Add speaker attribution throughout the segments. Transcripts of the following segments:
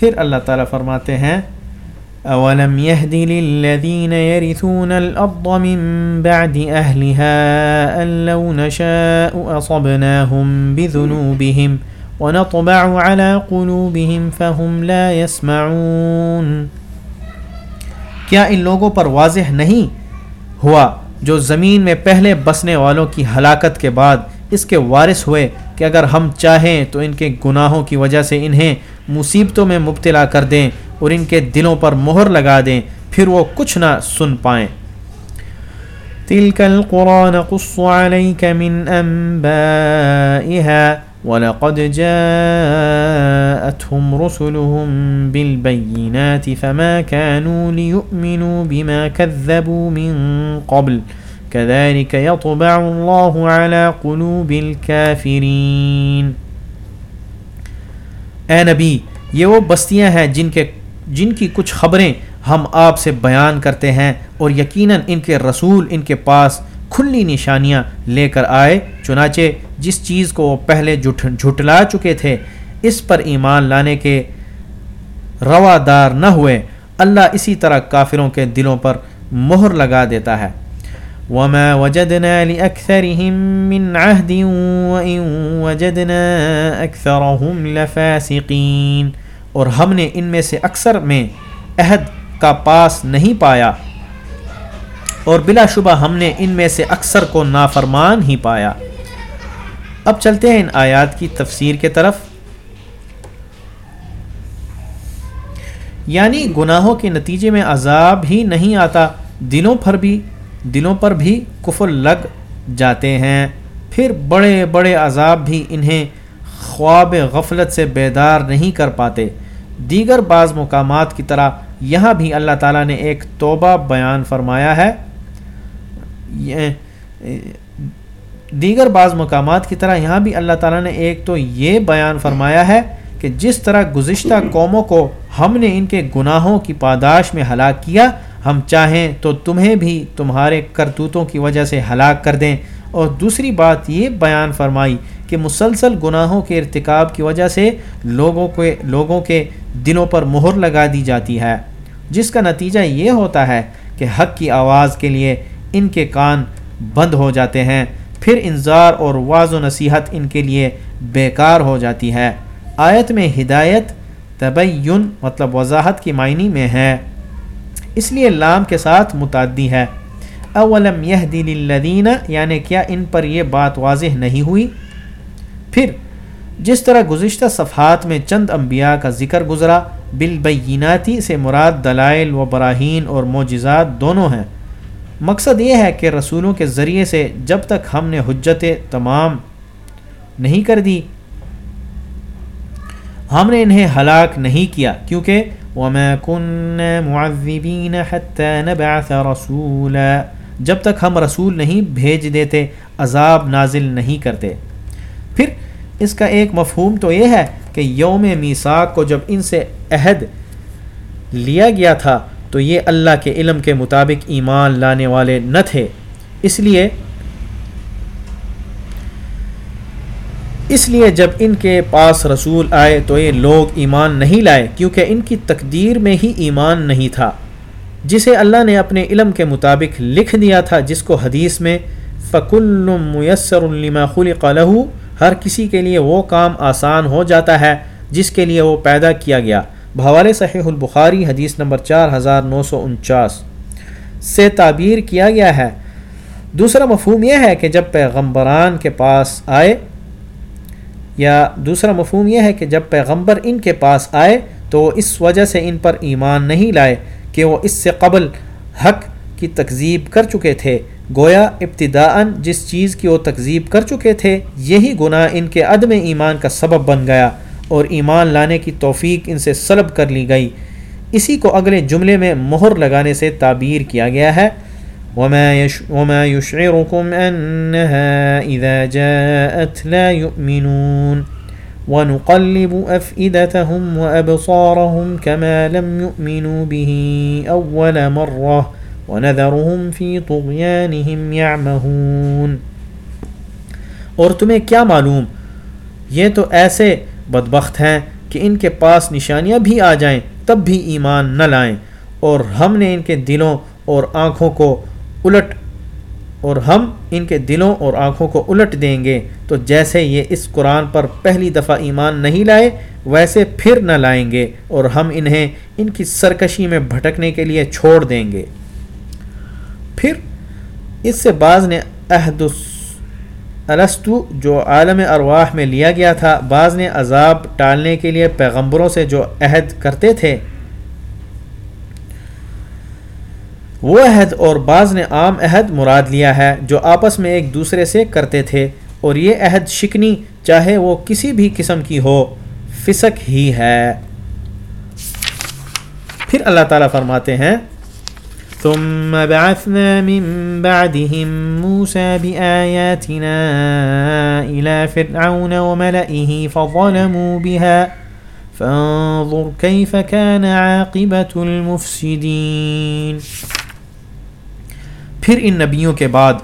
Speaker 1: پھر اللہ تعالیٰ فرماتے ہیں اولم يهد للذين يرثون الارض من بعد اهلها ان لو نشاء اصبناهم بذنوبهم ونطبع على قلوبهم فهم لا يسمعون۔ کیا ان لوگوں پر واضح نہیں ہوا جو زمین میں پہلے بسنے والوں کی ہلاکت کے بعد اس کے وارث ہوئے کہ اگر ہم چاہیں تو ان کے گناہوں کی وجہ سے انہیں مصیبتوں میں مبتلا کر دیں اور ان کے دلوں پر مہر لگا دیں، پھر وہ کچھ نہ سن پائیں۔
Speaker 2: تلك القرى نقص عليك من أنبائها ولقد جاءتهم رسلهم بالبينات فما كانوا ليؤمنوا بما كذبوا من قبل۔ كذلك يطبع الله على قلوب الكافرين.
Speaker 1: اے نبی، یہ وہ بستیاں ہیں جن کے جن کی کچھ خبریں ہم آپ سے بیان کرتے ہیں اور یقیناً ان کے رسول، ان کے پاس کھلی نشانیاں لے کر آئے، چنانچہ جس چیز کو وہ پہلے جھٹلا چکے تھے، اس پر ایمان لانے کے روادار نہ ہوئے، اللہ اسی طرح کافروں کے دلوں پر مہر لگا دیتا ہے۔
Speaker 2: وما وجدنا لأكثرهم من عهد وإن وجدنا أكثرهم لفاسقين۔
Speaker 1: اور ہم نے ان میں سے اکثر میں عہد کا پاس نہیں پایا۔ اور بلا شبہ ہم نے ان میں سے اکثر کو نافرمان ہی پایا۔ اب چلتے ہیں ان آیات کی تفسیر کے طرف۔ یعنی گناہوں کے نتیجے میں عذاب ہی نہیں آتا، دلوں پر بھی دلوں پر بھی کفر لگ جاتے ہیں۔ پھر بڑے بڑے عذاب بھی انہیں خواب غفلت سے بیدار نہیں کر پاتے۔ دیگر بعض مقامات کی طرح یہاں بھی اللہ تعالیٰ نے ایک توبہ بیان فرمایا ہے۔ دیگر بعض مقامات کی طرح یہاں بھی اللہ تعالیٰ نے ایک تو یہ بیان فرمایا ہے کہ جس طرح گزشتہ قوموں کو ہم نے ان کے گناہوں کی پاداش میں ہلاک کیا ہم چاہیں تو تمہیں بھی تمہارے کرتوتوں کی وجہ سے ہلاک کر دیں۔ اور دوسری بات یہ بیان فرمائی کہ مسلسل گناہوں کے ارتکاب کی وجہ سے لوگوں کے لوگوں کے دلوں پر مہر لگا دی جاتی ہے۔ جس کا نتیجہ یہ ہوتا ہے کہ حق کی آواز کے لیے ان کے کان بند ہو جاتے ہیں، پھر انظار اور واض و نصیحت ان کے لیے بیکار ہو جاتی ہے۔ آیت میں ہدایت، تبین مطلب وضاحت کی معنی میں ہے۔ اس لیے لام کے ساتھ متعدی ہے اولم یہ دل یعنی کیا ان پر یہ بات واضح نہیں ہوئی؟ پھر، جس طرح گزشتہ صفحات میں چند انبیاء کا ذکر گزرا، بالبیناتی سے مراد دلائل و براہین اور معجزات دونوں ہیں۔ مقصد یہ ہے کہ رسولوں کے ذریعے سے جب تک ہم نے حجتیں تمام نہیں کر دی، ہم نے انہیں ہلاک نہیں کیا، کیونکہ جب تک ہم رسول نہیں بھیج دیتے، عذاب نازل نہیں کرتے۔ پھر اس کا ایک مفہوم تو یہ ہے کہ یوم میساک کو جب ان سے عہد لیا گیا تھا، تو یہ اللہ کے علم کے مطابق ایمان لانے والے نہ تھے۔ اس لیے اس لیے جب ان کے پاس رسول آئے تو یہ لوگ ایمان نہیں لائے، کیونکہ ان کی تقدیر میں ہی ایمان نہیں تھا۔ جسے اللہ نے اپنے علم کے مطابق لکھ دیا تھا، جس کو حدیث میں فکل میسر الما خلق له، ہر کسی کے لیے وہ کام آسان ہو جاتا ہے، جس کے لیے وہ پیدا کیا گیا۔ بھوال صحیح البخاری حدیث نمبر چار ہزار نو سو انچاس سے تعبیر کیا گیا ہے۔ دوسرا مفہوم یہ ہے کہ جب پیغمبران کے پاس آئے یا دوسرا مفہوم یہ ہے کہ جب پیغمبر ان کے پاس آئے تو اس وجہ سے ان پر ایمان نہیں لائے کہ وہ اس سے قبل حق کی تکذیب کر چکے تھے۔ گویا ابتداً جس چیز کی وہ تکذیب کر چکے تھے، یہی گناہ ان کے عدم ایمان کا سبب بن گیا اور ایمان لانے کی توفیق ان سے سلب کر لی گئی۔ اسی کو اگلے جملے میں مہر لگانے سے تعبیر کیا گیا ہے۔ وما يش، وما يشعركم أنها إذا جاءت لا يؤمنون ونقلب أفئدتهم وأبصارهم كما لم يؤمنوا به أول مرة ونذرهم في طغيانهم يعمهون۔ اور تمہیں کیا معلوم؟ یہ تو ایسے بدبخت ہیں کہ ان کے پاس نشانیاں بھی آ جائیں تب بھی ایمان نہ لائیں اور ہم نے ان کے دلوں اور آنکھوں کو الٹ اور ہم ان کے دلوں اور آنکھوں کو الٹ دیں گے۔ تو جیسے یہ اس قرآن پر پہلی دفعہ ایمان نہیں لائے، ویسے پھر نہ لائیں گے اور ہم انہیں ان کی سرکشی میں بھٹکنے کے لیے چھوڑ دیں گے۔ پھر اس سے بعض نے عہد السطو جو عالم ارواح میں لیا گیا تھا، بعض نے عذاب ٹالنے کے لیے پیغمبروں سے جو عہد کرتے تھے وہ عہد اور بعض نے عام عہد مراد لیا ہے جو آپس میں ایک دوسرے سے کرتے تھے اور یہ عہد شکنی چاہے وہ کسی بھی قسم کی ہو، فسق ہی ہے۔ پھر اللہ تعالیٰ فرماتے ہیں، ثم بعثنا من بعدهم موسى بآياتنا إلى فرعون وملئه فظلموا بها۔ فانظر كيف كان عاقبة المفسدين۔ پھر ان نبیوں کے بعد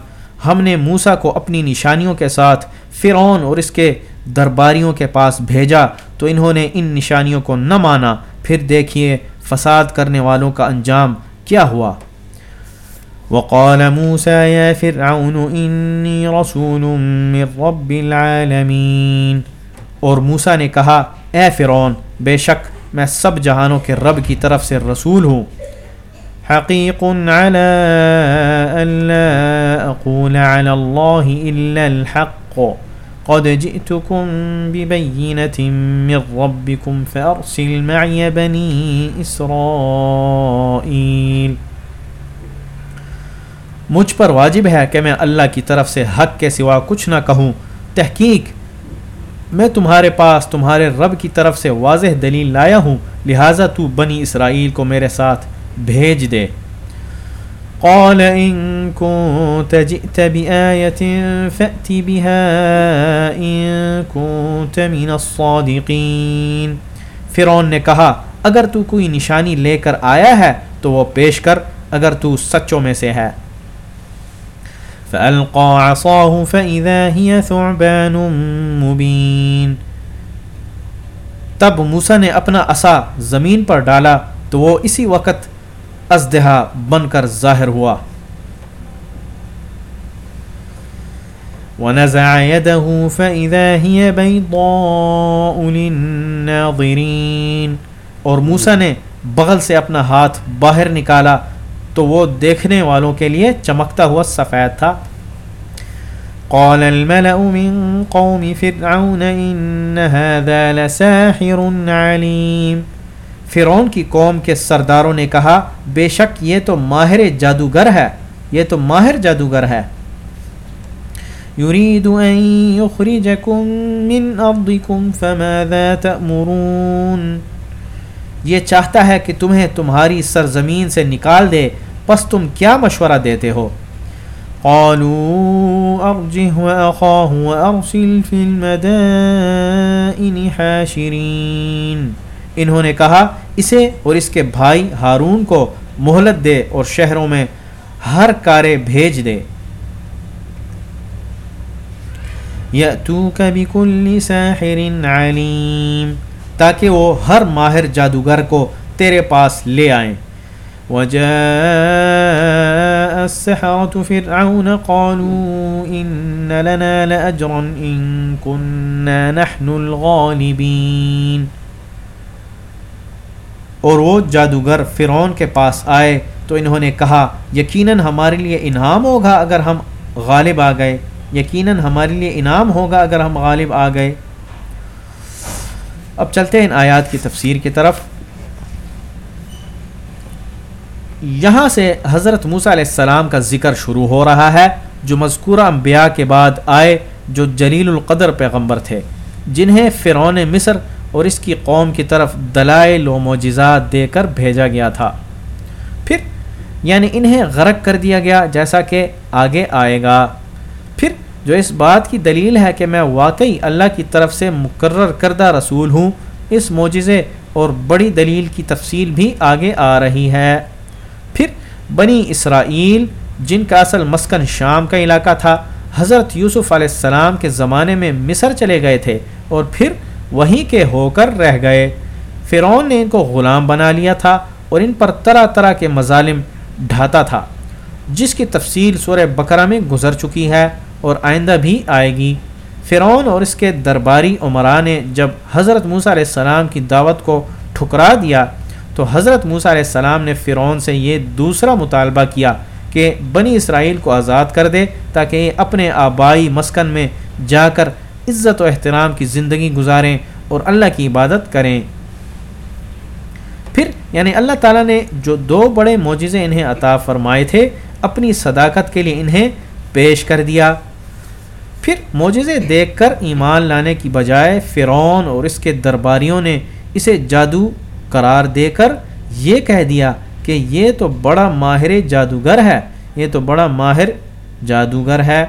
Speaker 1: ہم نے موسا کو اپنی نشانیوں کے ساتھ فرعون اور اس کے درباریوں کے پاس بھیجا تو انہوں نے ان نشانیوں کو نہ مانا۔ پھر دیکھیے فساد کرنے والوں کا انجام کیا ہوا۔ وقال موسى يا فرعون إني رسول من رب العالمين اور موسا نے کہا، اے فرعون، بے شک میں سب جہانوں کے رب کی طرف سے رسول ہوں۔ حقيق على ألا أقول على الله إلا الحق. قد جئتكم ببينة من ربكم فأرسل معي بني إسرائيل. مجھ پر واجب ہے کہ میں اللہ کی طرف سے حق کے سوا کچھ نہ کہوں. تحقیق، میں تمہارے پاس، تمہارے رب کی طرف سے واضح دلیل لایا ہوں، لہٰذا تو بنی اسرائیل کو میرے ساتھ بھیج دے۔ قال ان كنت جئت بآية فأت بها ان كنت من الصادقين۔ فرعون نے کہا، اگر تو کوئی نشانی لے کر آیا ہے تو وہ پیش کر، اگر تو سچوں میں سے ہے۔ فألقى عصاه فإذا هي ثعبان مبين۔ تب موسیٰ نے اپنا عصا زمین پر ڈالا تو وہ اسی وقت ازدہا بن کر ظاہر ہوا۔ ونزع يده فإذا هي بيضاء للناظرين۔ اور موسا نے بغل سے اپنا ہاتھ باہر نکالا تو وہ دیکھنے والوں کے لیے چمکتا ہوا سفید تھا۔ قال الملأ من قوم فرعون إن هذا لساحر عليم۔ فرعون کی قوم کے سرداروں نے کہا، بے شک یہ تو ماہر جادوگر ہے، یہ تو ماہر جادوگر ہے۔ يريد ان يخرجكم من ارضكم فماذا تأمرون؟ یہ چاہتا ہے کہ تمہیں تمہاری سرزمین سے نکال دے، پس تم کیا مشورہ دیتے ہو؟ قالوا ارجه واخاه وارسل في المدائن حاشرين انہوں نے کہا اسے اور اس کے بھائی ہارون کو مہلت دے اور شہروں میں ہر کارے بھیج دے۔ بكل ساحر علیم، تاکہ وہ ہر ماہر جادوگر کو تیرے پاس لے آئیں۔ وجاء السحرة فرعون قالوا إن لنا لأجرا إن كنا نحن الغالبين۔ اور وہ جادوگر فرعون کے پاس آئے تو انہوں نے کہا، یقیناً ہمارے لیے انعام ہوگا اگر ہم غالب آ گئے۔ یقیناً ہمارے لیے انعام ہوگا اگر ہم غالب آ گئے۔ اب چلتے ہیں ان آیات کی تفسیر کی طرف۔ یہاں سے حضرت موسیٰ علیہ السلام کا ذکر شروع ہو رہا ہے، جو مذکورہ انبیاء کے بعد آئے، جو جلیل القدر پیغمبر تھے، جنہیں فرعون مصر اور اس کی قوم کی طرف دلائل و معجزات دے کر بھیجا گیا تھا۔ پھر یعنی انہیں غرق کر دیا گیا جیسا کہ آگے آئے گا۔ پھر، جو اس بات کی دلیل ہے کہ میں واقعی اللہ کی طرف سے مقرر کردہ رسول ہوں، اس معجزے اور بڑی دلیل کی تفصیل بھی آگے آ رہی ہے۔ پھر، بنی اسرائیل، جن کا اصل مسکن شام کا علاقہ تھا، حضرت یوسف علیہ السلام کے زمانے میں مصر چلے گئے تھے۔ اور پھر وہیں کے ہو کر رہ گئے۔ فرعون نے ان کو غلام بنا لیا تھا اور ان پر طرح طرح کے مظالم ڈھاتا تھا، جس کی تفصیل سورہ بکرا میں گزر چکی ہے اور آئندہ بھی آئے گی۔ فرعون اور اس کے درباری عمرا نے جب حضرت موسیٰ علیہ السلام کی دعوت کو ٹھکرا دیا، تو حضرت موسیٰ علیہ السلام نے فرعون سے یہ دوسرا مطالبہ کیا کہ بنی اسرائیل کو آزاد کر دے تاکہ یہ اپنے آبائی مسکن میں جا کر عزت و احترام کی زندگی گزاریں اور اللہ کی عبادت کریں۔ پھر یعنی اللہ تعالیٰ نے جو دو بڑے معجزے انہیں عطا فرمائے تھے، اپنی صداقت کے لیے انہیں پیش کر دیا۔ پھر معجزے دیکھ کر ایمان لانے کی بجائے فرعون اور اس کے درباریوں نے اسے جادو قرار دے کر یہ کہہ دیا کہ یہ تو بڑا ماہر جادوگر ہے، یہ تو بڑا ماہر جادوگر ہے۔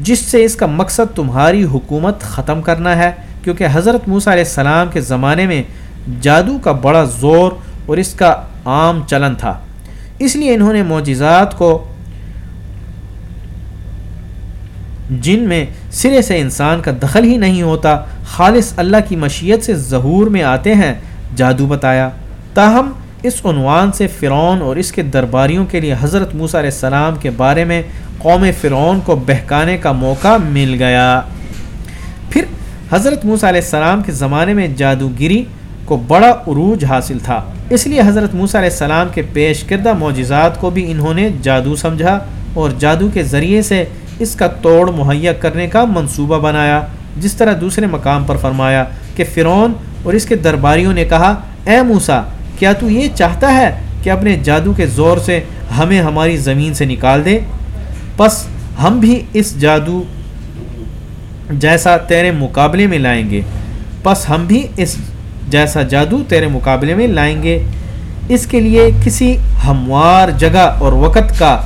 Speaker 1: جس سے اس کا مقصد تمہاری حکومت ختم کرنا ہے، کیونکہ حضرت موسیٰ علیہ السلام کے زمانے میں جادو کا بڑا زور اور اس کا عام چلن تھا۔ اس لیے انہوں نے معجزات کو جن میں سرے سے انسان کا دخل ہی نہیں ہوتا، خالص اللہ کی مشیت سے ظہور میں آتے ہیں، جادو بتایا۔ تاہم اس عنوان سے فرعون اور اس کے درباریوں کے لیے حضرت موسیٰ علیہ السلام کے بارے میں قوم فرعون کو بہکانے کا موقع مل گیا۔ پھر حضرت موسیٰ علیہ السلام کے زمانے میں جادوگری کو بڑا عروج حاصل تھا۔ اس لیے حضرت موسیٰ علیہ السلام کے پیش کردہ معجزات کو بھی انہوں نے جادو سمجھا اور جادو کے ذریعے سے اس کا توڑ مہیا کرنے کا منصوبہ بنایا، جس طرح دوسرے مقام پر فرمایا کہ فرعون اور اس کے درباریوں نے کہا، اے موسا کیا تو یہ چاہتا ہے کہ اپنے جادو کے زور سے ہمیں ہماری زمین سے نکال دے؟ پس ہم بھی اس جادو جیسا تیرے مقابلے میں لائیں گے۔ پس ہم بھی اس جیسا جادو تیرے مقابلے میں لائیں گے۔ اس کے لیے کسی ہموار جگہ اور وقت کا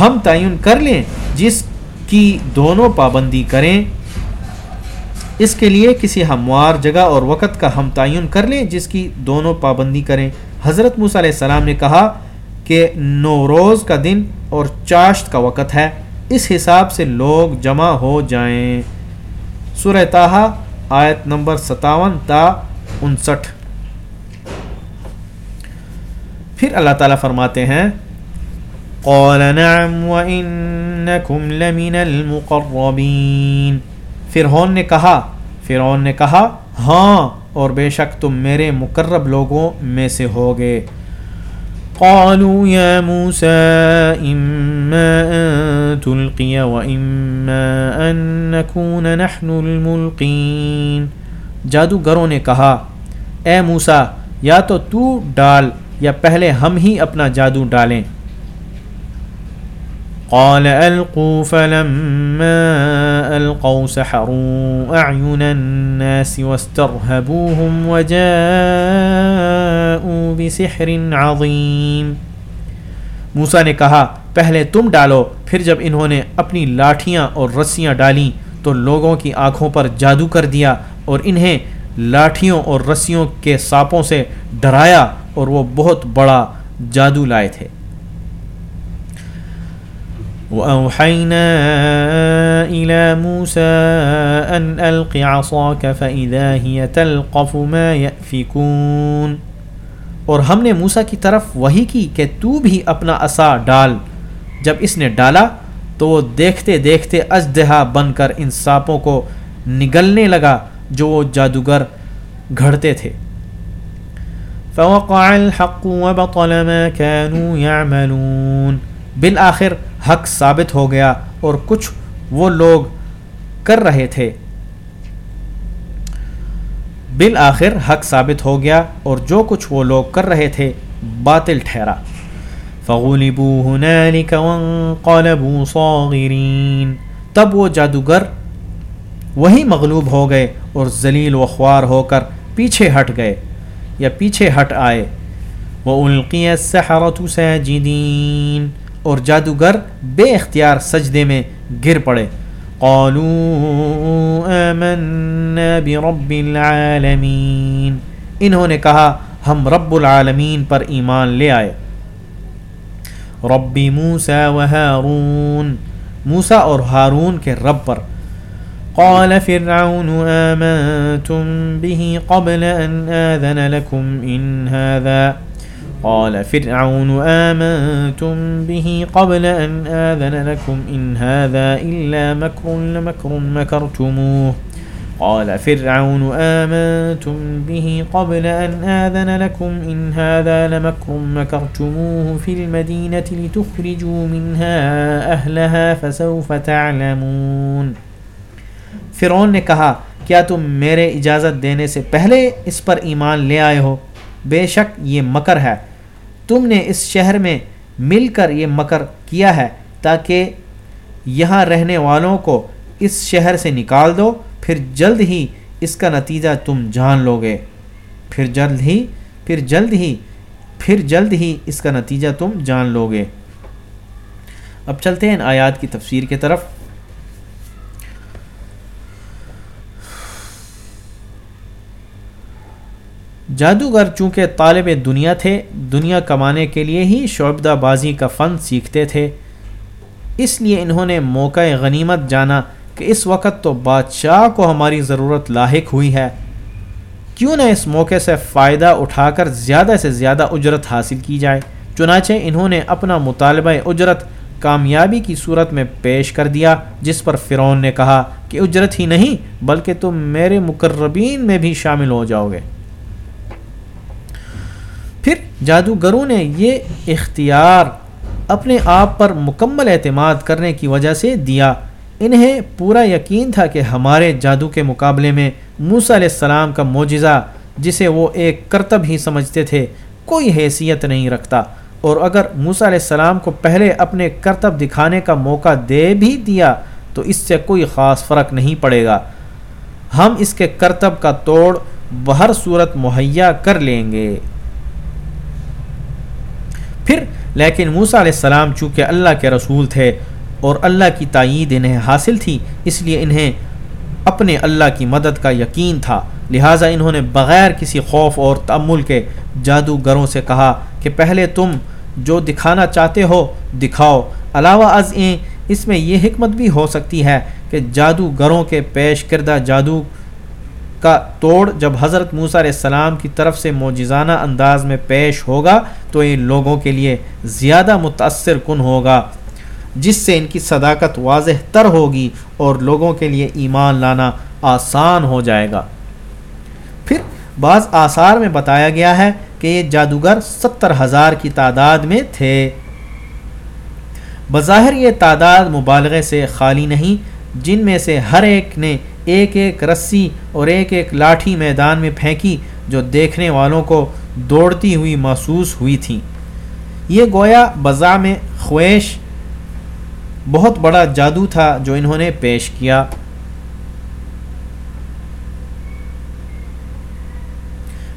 Speaker 1: ہم تعین کر لیں، جس کی دونوں پابندی کریں۔ اس کے لیے کسی ہموار جگہ اور وقت کا ہم تعین کر لیں، جس کی دونوں پابندی کریں۔ حضرت موسیٰ علیہ السلام نے کہا کہ نوروز کا دن اور چاشت کا وقت ہے۔ اس حساب سے لوگ جمع ہو جائیں۔ سورہ تاہا آیت نمبر ستاون تا انسٹھ۔ پھر اللہ تعالیٰ فرماتے ہیں، قال نعم وإنكم لمن المقربين۔ فرعون نے کہا، فرعون نے کہا ہاں اور بے شک تم میرے مقرب لوگوں میں سے ہوگے۔ قالوا يا موسى، إما أن تلقي وإما أن نكون نحن الملقين۔ جادوگروں نے کہا، اے موسا یا تو تو ڈال یا پہلے ہم ہی اپنا جادو ڈالیں۔ قال ألقوا فلما ألقوا سحروا أعين الناس واسترهبوهم وجاءوا بسحر عظيم موسیٰ نے کہا، پہلے تم ڈالو، پھر جب انہوں نے اپنی لاٹھیاں اور رسیاں ڈالیں تو لوگوں کی آنکھوں پر جادو کر دیا اور انہیں لاٹھیوں اور رسیوں کے سانپوں سے ڈرایا اور وہ بہت بڑا جادو لائے تھے۔
Speaker 2: وأوحينا إلى موسى أن ألق عصاك فإذا هي تلقف ما يأفكون۔
Speaker 1: اور ہم نے موسا کی طرف وہی کی کہ تو بھی اپنا عصا ڈال۔ جب اس نے ڈالا تو وہ دیکھتے دیکھتے اجدہا بن کر ان سانپوں کو نگلنے لگا جو وہ جادوگر گھڑتے تھے۔
Speaker 2: فوقع الحق وبطل ما كانوا يعملون۔
Speaker 1: بالآخر حق ثابت ہو گیا اور کچھ وہ لوگ کر رہے تھے۔ بالآخر حق ثابت ہو گیا اور جو کچھ وہ لوگ کر رہے تھے باطل ٹھہرا۔
Speaker 2: فغلبوا هنالك وانقلبوا صاغرين۔
Speaker 1: تب وہ جادوگر وہی مغلوب ہو گئے اور ذلیل و خوار ہو کر پیچھے ہٹ گئے یا پیچھے ہٹ آئے۔
Speaker 2: وَأُلْقِيَ السَّحَرَةُ سَاجِدِينَ۔
Speaker 1: اور جادوگر بے اختیار سجدے میں گر پڑے۔
Speaker 2: قالوا آمنا برب العالمین۔
Speaker 1: انہوں نے کہا، ہم رب العالمین پر ایمان لے آئے۔
Speaker 2: رب موسیٰ و ہارون۔
Speaker 1: موسیٰ اور ہارون کے رب پر۔
Speaker 2: قال فرعون، آمنتم به قبل أن آذن لكم إن هذا قال فرعون آمنتم به قبل أن آذن لكم إن هذا إلا مكر لمكر مكرتموه. قال فرعون آمنتم به قبل أن آذن لكم إن هذا لمكر مكرتموه في المدينة لتخرجوا منها أهلها فسوف تعلمون.
Speaker 1: فرعون نے کہا، کیا تم میرے اجازت دینے سے پہلے اس پر ایمان لے آئے ہو؟ بے شک یہ مکر ہے۔ تم نے اس شہر میں مل کر یہ مکر کیا ہے تاکہ یہاں رہنے والوں کو اس شہر سے نکال دو، پھر جلد ہی اس کا نتیجہ تم جان لو گے پھر جلد ہی، پھر جلد ہی، پھر جلد ہی اس کا نتیجہ تم جان لو گے اب چلتے ہیں ان آیات کی تفسیر کی طرف۔ جادوگر چونکہ طالب دنیا تھے، دنیا کمانے کے لیے ہی شعبدہ بازی کا فن سیکھتے تھے۔ اس لیے انہوں نے موقع غنیمت جانا کہ اس وقت تو بادشاہ کو ہماری ضرورت لاحق ہوئی ہے۔ کیوں نہ اس موقع سے فائدہ اٹھا کر زیادہ سے زیادہ اجرت حاصل کی جائے۔ چنانچہ انہوں نے اپنا مطالبہ اجرت کامیابی کی صورت میں پیش کر دیا، جس پر فرعون نے کہا کہ اجرت ہی نہیں، بلکہ تم میرے مقربین میں بھی شامل ہو جاؤ گے۔ جادوگروں نے یہ اختیار اپنے آپ پر مکمل اعتماد کرنے کی وجہ سے دیا۔ انہیں پورا یقین تھا کہ ہمارے جادو کے مقابلے میں موسیٰ علیہ السلام کا معجزہ، جسے وہ ایک کرتب ہی سمجھتے تھے، کوئی حیثیت نہیں رکھتا۔ اور اگر موسیٰ علیہ السلام کو پہلے اپنے کرتب دکھانے کا موقع دے بھی دیا، تو اس سے کوئی خاص فرق نہیں پڑے گا۔ ہم اس کے کرتب کا توڑ بہر صورت مہیا کر لیں گے۔ پھر، لیکن موسیٰ علیہ السلام چونکہ اللہ کے رسول تھے اور اللہ کی تائید انہیں حاصل تھی، اس لیے انہیں اپنے اللہ کی مدد کا یقین تھا۔ لہٰذا انہوں نے بغیر کسی خوف اور تعمل کے جادوگروں سے کہا کہ پہلے تم جو دکھانا چاہتے ہو دکھاؤ۔ علاوہ از این اس میں یہ حکمت بھی ہو سکتی ہے کہ جادوگروں کے پیش کردہ جادو کا توڑ جب حضرت موسیٰ علیہ السلام کی طرف سے موجزانہ انداز میں پیش ہوگا تو ان لوگوں کے لیے زیادہ متاثر کن ہوگا، جس سے ان کی صداقت واضح تر ہوگی اور لوگوں کے لیے ایمان لانا آسان ہو جائے گا۔ پھر بعض آثار میں بتایا گیا ہے کہ یہ جادوگر ستر ہزار کی تعداد میں تھے۔ بظاہر یہ تعداد مبالغے سے خالی نہیں، جن میں سے ہر ایک نے ایک ایک رسی اور ایک ایک لاٹھی میدان میں پھینکی جو دیکھنے والوں کو دوڑتی ہوئی محسوس ہوئی تھیں یہ گویا بزا میں خویش بہت بڑا جادو تھا جو انہوں نے پیش کیا۔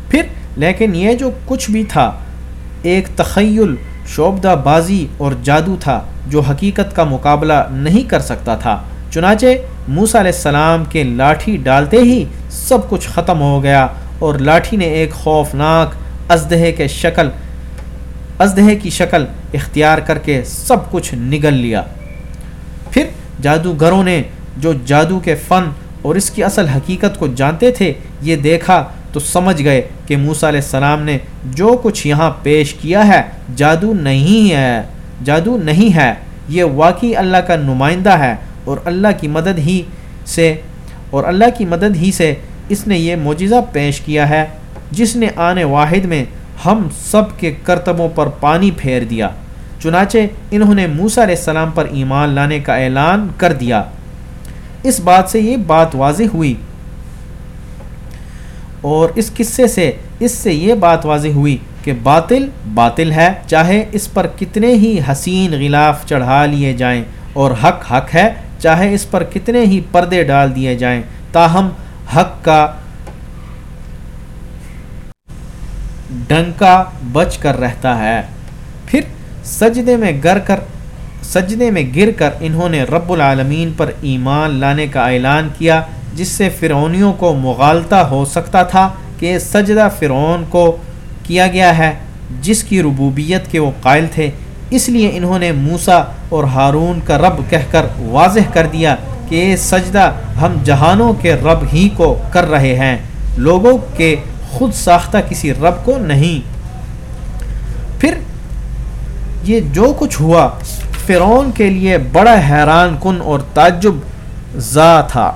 Speaker 1: پھر، لیکن یہ جو کچھ بھی تھا، ایک تخیل، شعبدہ بازی اور جادو تھا جو حقیقت کا مقابلہ نہیں کر سکتا تھا۔ چنانچہ موسیٰ علیہ السلام کے لاٹھی ڈالتے ہی سب کچھ ختم ہو گیا اور لاٹھی نے ایک خوفناک ازدہے کے شکل، ازدہے کی شکل اختیار کر کے سب کچھ نگل لیا۔ پھر جادوگروں نے جو جادو کے فن اور اس کی اصل حقیقت کو جانتے تھے، یہ دیکھا تو سمجھ گئے کہ موسیٰ علیہ السلام نے جو کچھ یہاں پیش کیا ہے، جادو نہیں ہے، جادو نہیں ہے۔ یہ واقعی اللہ کا نمائندہ ہے۔ اور اللہ کی مدد ہی سے اور اللہ کی مدد ہی سے اس نے یہ معجزہ پیش کیا ہے، جس نے آنے واحد میں ہم سب کے کرتبوں پر پانی پھیر دیا۔ چنانچہ انہوں نے موسیٰ علیہ السلام پر ایمان لانے کا اعلان کر دیا۔ اس بات سے یہ بات واضح ہوئی۔ اور اس قصے سے، اس سے یہ بات واضح ہوئی کہ باطل باطل ہے، چاہے اس پر کتنے ہی حسین غلاف چڑھا لیے جائیں اور حق حق ہے چاہے اس پر کتنے ہی پردے ڈال دیے جائیں تاہم حق کا ڈنکا بچ کر رہتا ہے۔ پھر سجدے میں گر کر، سجدے میں گر کر انہوں نے رب العالمین پر ایمان لانے کا اعلان کیا، جس سے فرعونیوں کو مغالطہ ہو سکتا تھا کہ سجدہ فرعون کو کیا گیا ہے، جس کی ربوبیت کے وہ قائل تھے۔ اس لیے انہوں نے موسا اور ہارون کا رب کہہ کر واضح کر دیا کہ یہ سجدہ ہم جہانوں کے رب ہی کو کر رہے ہیں، لوگوں کے خود ساختہ کسی رب کو نہیں۔ پھر یہ جو کچھ ہوا، فرعون کے لیے بڑا حیران کن اور تعجب زا تھا۔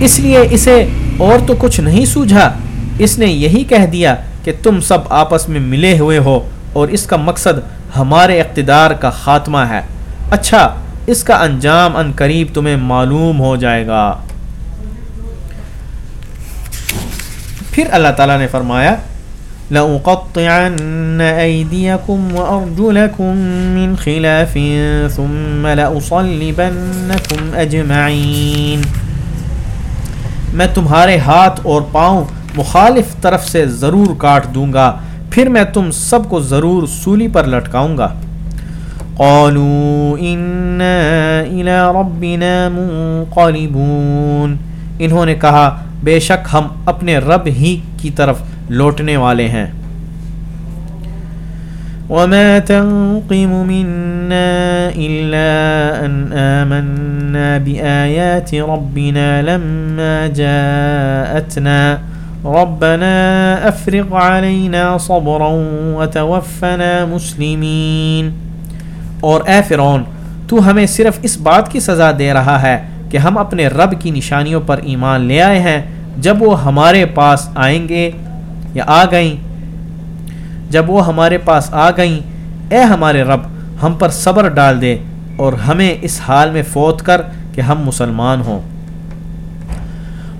Speaker 1: اس لیے اسے اور تو کچھ نہیں سوجھا، اس نے یہی کہہ دیا کہ تم سب آپس میں ملے ہوئے ہو۔ اور اس کا مقصد ہمارے اقتدار کا خاتمہ ہے۔ اچھا اس کا انجام ان قریب تمہیں معلوم ہو جائے گا۔ پھر اللہ تعالیٰ نے فرمایا،
Speaker 2: لأقطعن أيديكم وأرجلكم من خلاف ثم لأصلبنكم أجمعين۔
Speaker 1: میں تمہارے ہاتھ اور پاؤں مخالف طرف سے ضرور کاٹ دوں گا۔ پھر میں تم سب کو ضرور سولی پر لٹکاؤں گا۔
Speaker 2: قالوا الى ربنا منقلبون۔
Speaker 1: انہوں نے کہا، بے شک ہم اپنے رب ہی کی طرف لوٹنے والے ہیں۔
Speaker 2: وما تنقم منا إلا أن آمنا بآيات ربنا لما جاءتنا۔ ربنا أفرغ علينا صبرا وتوفنا مسلمين.
Speaker 1: اور اے فرعون، تو ہمیں صرف اس بات کی سزا دے رہا ہے کہ ہم اپنے رب کی نشانیوں پر ایمان لے آئے ہیں، جب وہ ہمارے پاس آئیں گے یا آ گئیں۔ جب وہ ہمارے پاس آ گئیں، اے ہمارے رب، ہم پر صبر ڈال دے اور ہمیں اس حال میں فوت کر کہ ہم مسلمان ہوں۔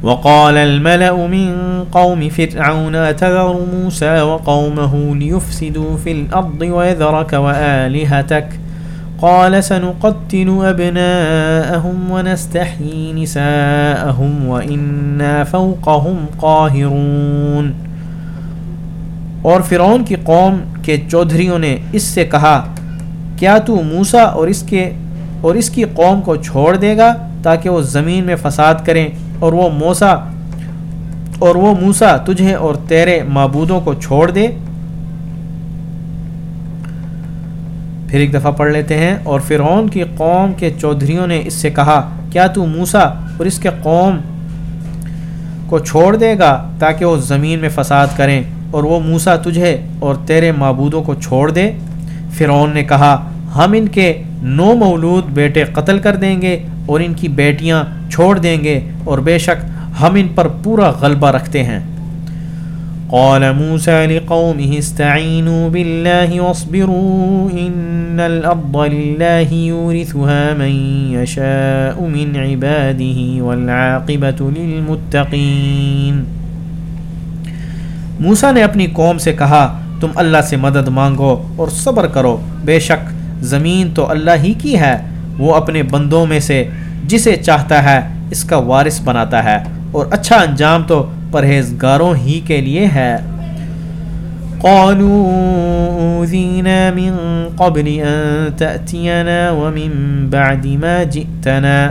Speaker 2: وقال الملأ من قوم فرعون أتذر موسى وقومه ليفسدوا في الأرض ويذرك وآلهتك؟ قال سنقتل أبناءهم ونستحيي نساءهم وإنا فوقهم قاهرون۔
Speaker 1: اور فرعون کی قوم کے چودھریوں نے اس سے کہا، کیا تو موسا اور اس کے، اور اس کی قوم کو چھوڑ دے گا تاکہ وہ زمین میں فساد کریں اور وہ موسا اور وہ موسا تجھے اور تیرے معبودوں کو چھوڑ دے۔ پھر ایک دفعہ پڑھ لیتے ہیں، اور فرعون کی قوم کے چودھریوں نے اس سے کہا، کیا تو موسا اور اس کے قوم کو چھوڑ دے گا تاکہ وہ زمین میں فساد کریں اور وہ موسا تجھے اور تیرے معبودوں کو چھوڑ دے؟ فرعون نے کہا، ہم ان کے نو مولود بیٹے قتل کر دیں گے اور ان کی بیٹیاں چھوڑ دیں گے اور بے شک ہم ان پر پورا غلبہ رکھتے ہیں۔
Speaker 2: قال موسى لقومه استعينوا بالله واصبروا إن الأرض لله يورثها من يشاء من عباده والعاقبة للمتقين
Speaker 1: موسا نے اپنی قوم سے کہا، تم اللہ سے مدد مانگو اور صبر کرو، بے شک زمین تو اللہ ہی کی ہے، وہ اپنے بندوں میں سے جسے چاہتا ہے اس کا وارث بناتا ہے، اور اچھا انجام تو پرہیزگاروں ہی کے لیے ہے۔
Speaker 2: قالوا من قبل تأتينا ومن بعد ما جئتنا۔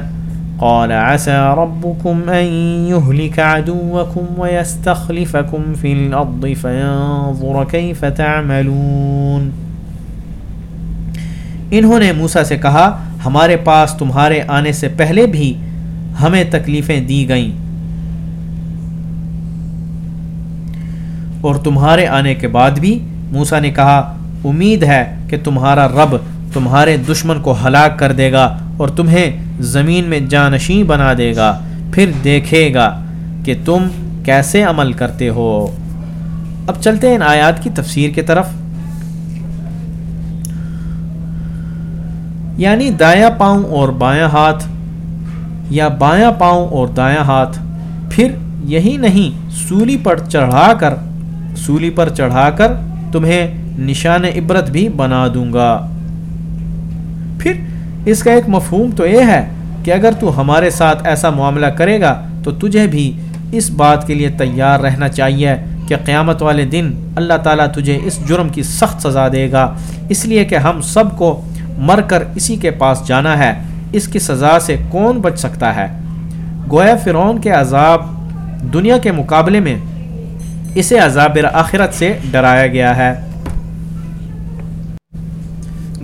Speaker 2: قال عسى ربكم أن يهلك عدوكم ويستخلفكم في الأرض فينظر كيف تعملون۔
Speaker 1: انہوں نے موسا سے کہا، ہمارے پاس تمہارے آنے سے پہلے بھی ہمیں تکلیفیں دی گئیں۔ اور تمہارے آنے کے بعد بھی موسا نے کہا، امید ہے کہ تمہارا رب تمہارے دشمن کو ہلاک کر دے گا اور تمہیں زمین میں جانشین بنا دے گا۔ پھر دیکھے گا کہ تم کیسے عمل کرتے ہو۔ اب چلتے ہیں ان آیات کی تفسیر کی طرف۔ یعنی دایاں پاؤں اور بایاں ہاتھ یا بایاں پاؤں اور دایاں ہاتھ۔ پھر یہی نہیں، سولی پر چڑھا کر، سولی پر چڑھا کر تمہیں نشان عبرت بھی بنا دوں گا۔ پھر اس کا ایک مفہوم تو یہ ہے کہ اگر تو ہمارے ساتھ ایسا معاملہ کرے گا تو تجھے بھی اس بات کے لیے تیار رہنا چاہیے کہ قیامت والے دن اللہ تعالیٰ تجھے اس جرم کی سخت سزا دے گا۔ اس لیے کہ ہم سب کو مر کر اسی کے پاس جانا ہے، اس کی سزا سے کون بچ سکتا ہے؟ گویا فرعون کے عذاب دنیا کے مقابلے میں اسے عذاب آخرت سے ڈرایا گیا ہے۔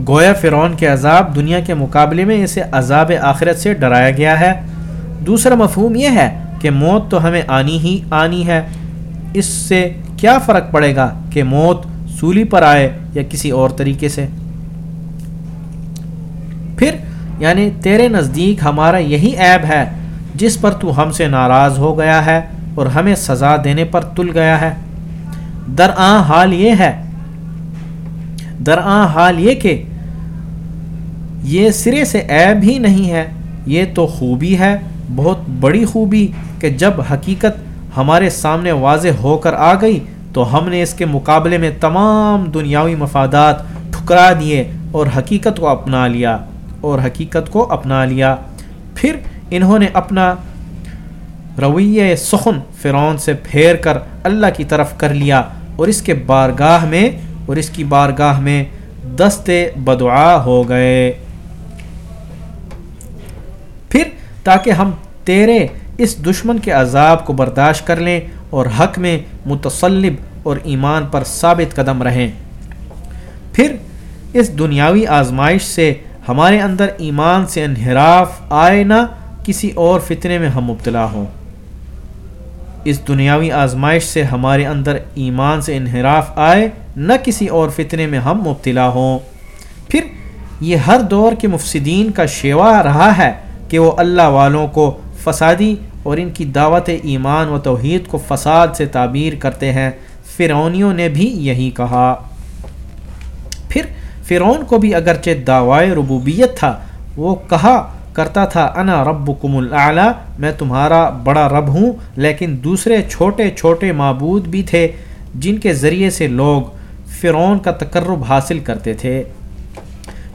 Speaker 1: گویا فرعون کے عذاب دنیا کے مقابلے میں اسے عذاب آخرت سے ڈرایا گیا ہے۔ دوسرا مفہوم یہ ہے کہ موت تو ہمیں آنی ہی آنی ہے۔ اس سے کیا فرق پڑے گا کہ موت سولی پر آئے یا کسی اور طریقے سے؟ پھر یعنی تیرے نزدیک ہمارا یہی عیب ہے، جس پر تو ہم سے ناراض ہو گیا ہے اور ہمیں سزا دینے پر تل گیا ہے۔ درآں حال یہ ہے درآں حال یہ کہ یہ سرے سے عیب ہی نہیں ہے، یہ تو خوبی ہے، بہت بڑی خوبی کہ جب حقیقت ہمارے سامنے واضح ہو کر آ گئی تو ہم نے اس کے مقابلے میں تمام دنیاوی مفادات ٹھکرا دیے اور حقیقت کو اپنا لیا۔ اور حقیقت کو اپنا لیا۔ پھر انہوں نے اپنا رویہ سخن فرعون سے پھیر کر اللہ کی طرف کر لیا اور اس کے بارگاہ میں اور اس کی بارگاہ میں دستے بدعا ہو گئے۔ پھر تاکہ ہم تیرے اس دشمن کے عذاب کو برداشت کر لیں اور حق میں متصلب اور ایمان پر ثابت قدم رہیں۔ پھر اس دنیاوی آزمائش سے ہمارے اندر ایمان سے انحراف آئے نہ کسی اور فتنے میں ہم مبتلا ہوں۔ اس دنیاوی آزمائش سے ہمارے اندر ایمان سے انحراف آئے نہ کسی اور فتنے میں ہم مبتلا ہوں۔ پھر یہ ہر دور کے مفسدین کا شیوا رہا ہے کہ وہ اللہ والوں کو فسادی اور ان کی دعوت ایمان و توحید کو فساد سے تعبیر کرتے ہیں۔ فرعونیوں نے بھی یہی کہا۔ فرعون کو بھی اگرچہ دعوائے ربوبیت تھا، وہ کہا کرتا تھا، انا رب کم میں تمہارا بڑا رب ہوں، لیکن دوسرے چھوٹے چھوٹے معبود بھی تھے جن کے ذریعے سے لوگ فرعون کا تقرب حاصل کرتے تھے۔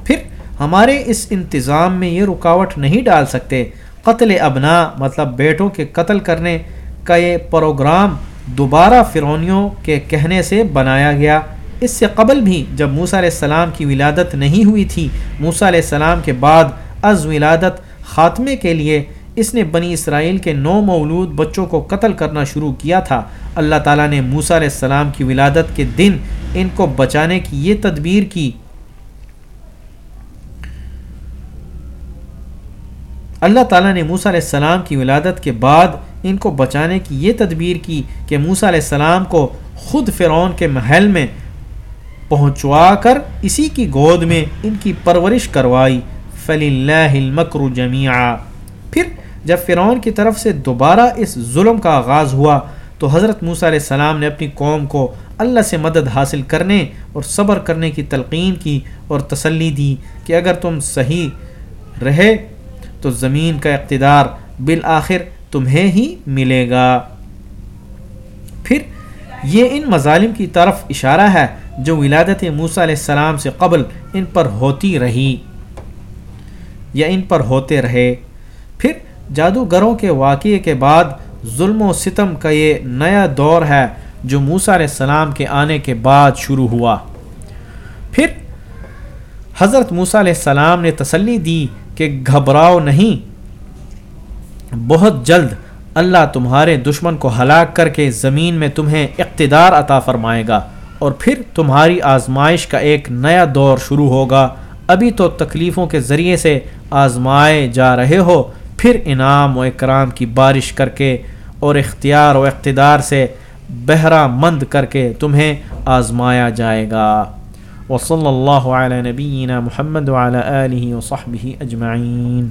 Speaker 1: پھر ہمارے اس انتظام میں یہ رکاوٹ نہیں ڈال سکتے۔ قتل ابنا مطلب بیٹوں کے قتل کرنے کا یہ پروگرام دوبارہ فرونیوں کے کہنے سے بنایا گیا۔ اس سے قبل بھی جب موسیٰ علیہ السلام کی ولادت نہیں ہوئی تھی، موسیٰ علیہ السلام کے بعد از ولادت خاتمے کے لیے اس نے بنی اسرائیل کے نو مولود بچوں کو قتل کرنا شروع کیا تھا۔ اللہ تعالیٰ نے موسیٰ علیہ السلام کی ولادت کے دن ان کو بچانے کی یہ تدبیر کی۔ اللہ تعالیٰ نے موسیٰ علیہ السلام کی ولادت کے بعد ان کو بچانے کی یہ تدبیر کی کہ موسیٰ علیہ السلام کو خود فرعون کے محل میں پہنچوا کر اسی کی گود میں ان کی پرورش کروائی۔ فلی اللہ المکر جمیا پھر جب فرعون کی طرف سے دوبارہ اس ظلم کا آغاز ہوا، تو حضرت موسیٰ علیہ السلام نے اپنی قوم کو اللہ سے مدد حاصل کرنے اور صبر کرنے کی تلقین کی اور تسلی دی کہ اگر تم صحیح رہے، تو زمین کا اقتدار بالآخر تمہیں ہی ملے گا۔ پھر یہ ان مظالم کی طرف اشارہ ہے جو ولادت موسیٰ علیہ السلام سے قبل ان پر ہوتی رہی یا ان پر ہوتے رہے۔ پھر جادوگروں کے واقعے کے بعد ظلم و ستم کا یہ نیا دور ہے جو موسیٰ علیہ السلام کے آنے کے بعد شروع ہوا۔ پھر حضرت موسیٰ علیہ السلام نے تسلی دی کہ گھبراؤ نہیں، بہت جلد اللہ تمہارے دشمن کو ہلاک کر کے زمین میں تمہیں اقتدار عطا فرمائے گا اور پھر تمہاری آزمائش کا ایک نیا دور شروع ہوگا۔ ابھی تو تکلیفوں کے ذریعے سے آزمائے جا رہے ہو، پھر انعام و اکرام کی بارش کر کے اور اختیار و اقتدار سے بہرا مند کر کے تمہیں آزمایا جائے گا۔ وصلی اللہ علیہ نبینا محمد وعلی آلہ وصحبہ اجمعین۔